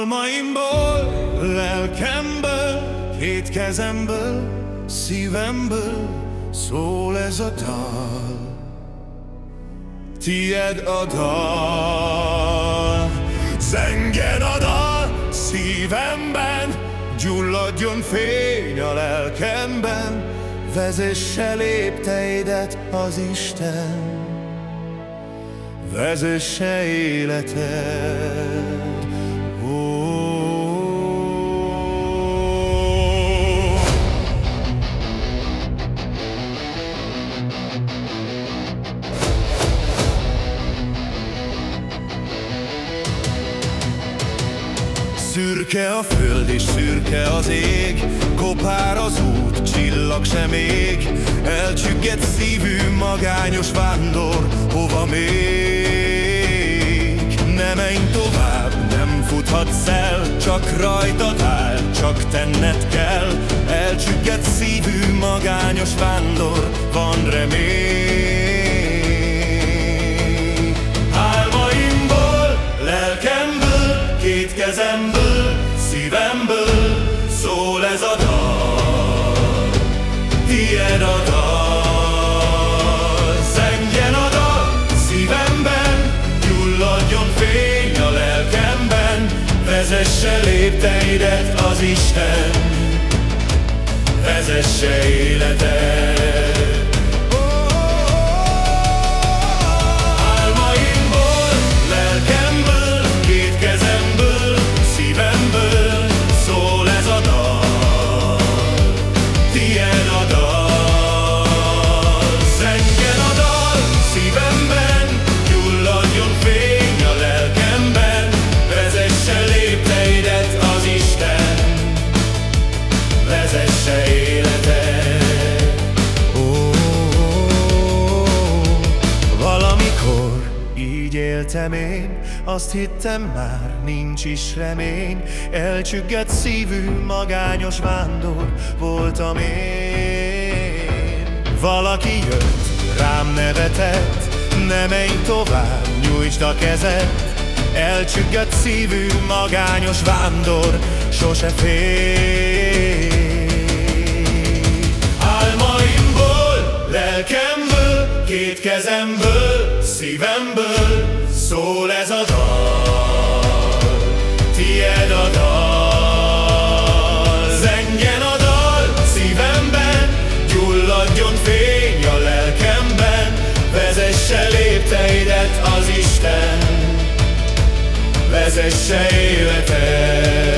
Álmaimból, lelkemből, két kezemből, szívemből szól ez a dal. Tied a dal, zengen a dal szívemben, gyulladjon fény a lelkemben, vezesse lépteidet az Isten, vezesse életed. Szürke a föld és szürke az ég Kopár az út, csillag sem ég. Elcsüggett szívű, magányos vándor Hova még? Ne menj tovább, nem futhatsz el Csak rajtad áll, csak tenned kell. Elcsüggett szívű, magányos vándor Van remény szívemből szól ez a dal, tied a dal. Zengjen a dal szívemben, gyulladjon fény a lelkemben, vezesse lépteidet az Isten, vezesse életed. Éltem én, azt hittem már nincs is remény. Elcsüggett szívű, magányos vándor voltam én. Valaki jött, rám nevetett, ne menj tovább, nyújtsd a kezed Elcsüggett szívű, magányos vándor, sose fél Álmaimból, lelkemből, két kezemből, Szól ez a dal, tied a dal. Zengjen a dal szívemben, gyulladjon fény a lelkemben Vezesse lépteidet az Isten, vezesse életed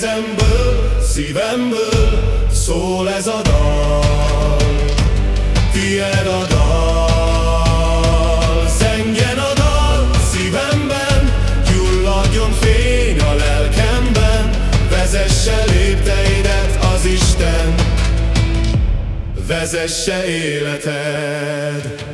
kezemből, szívemből szól ez a dal. Tied a dal, zengjen a dal szívemben, gyulladjon fény a lelkemben, vezesse lépteidet az Isten, vezesse életed.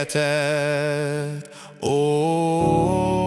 életed. Oh,